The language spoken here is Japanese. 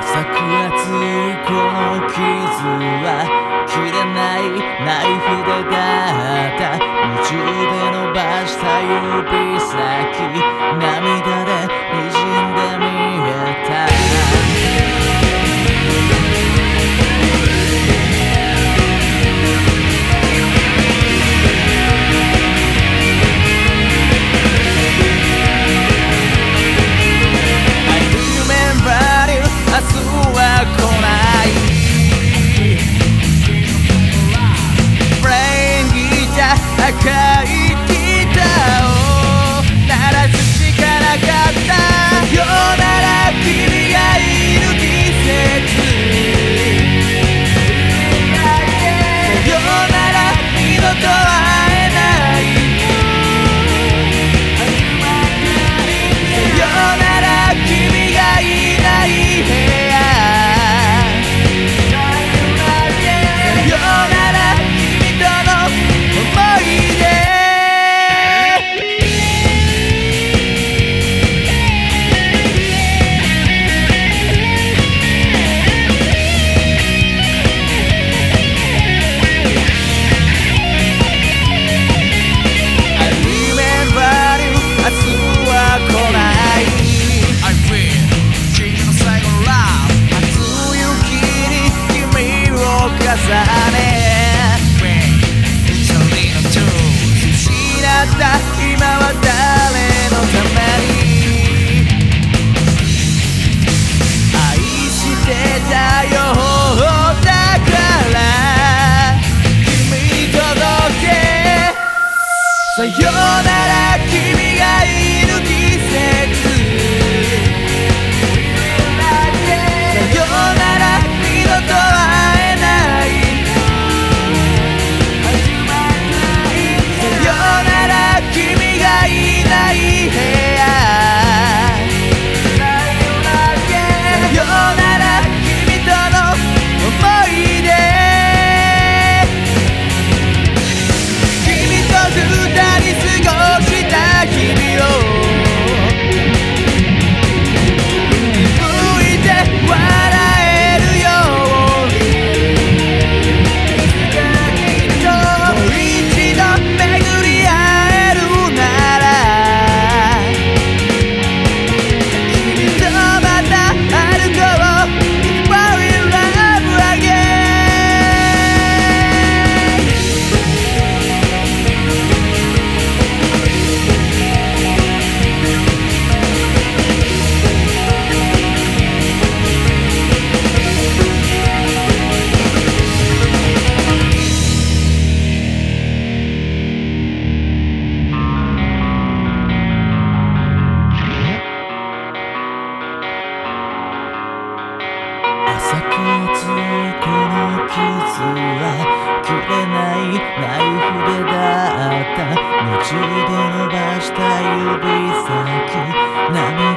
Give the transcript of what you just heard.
浅く熱いこの傷は切れないナイフでだった夢中で伸ばした指先。涙この傷は切れないナイフでだった道で伸ばした指先。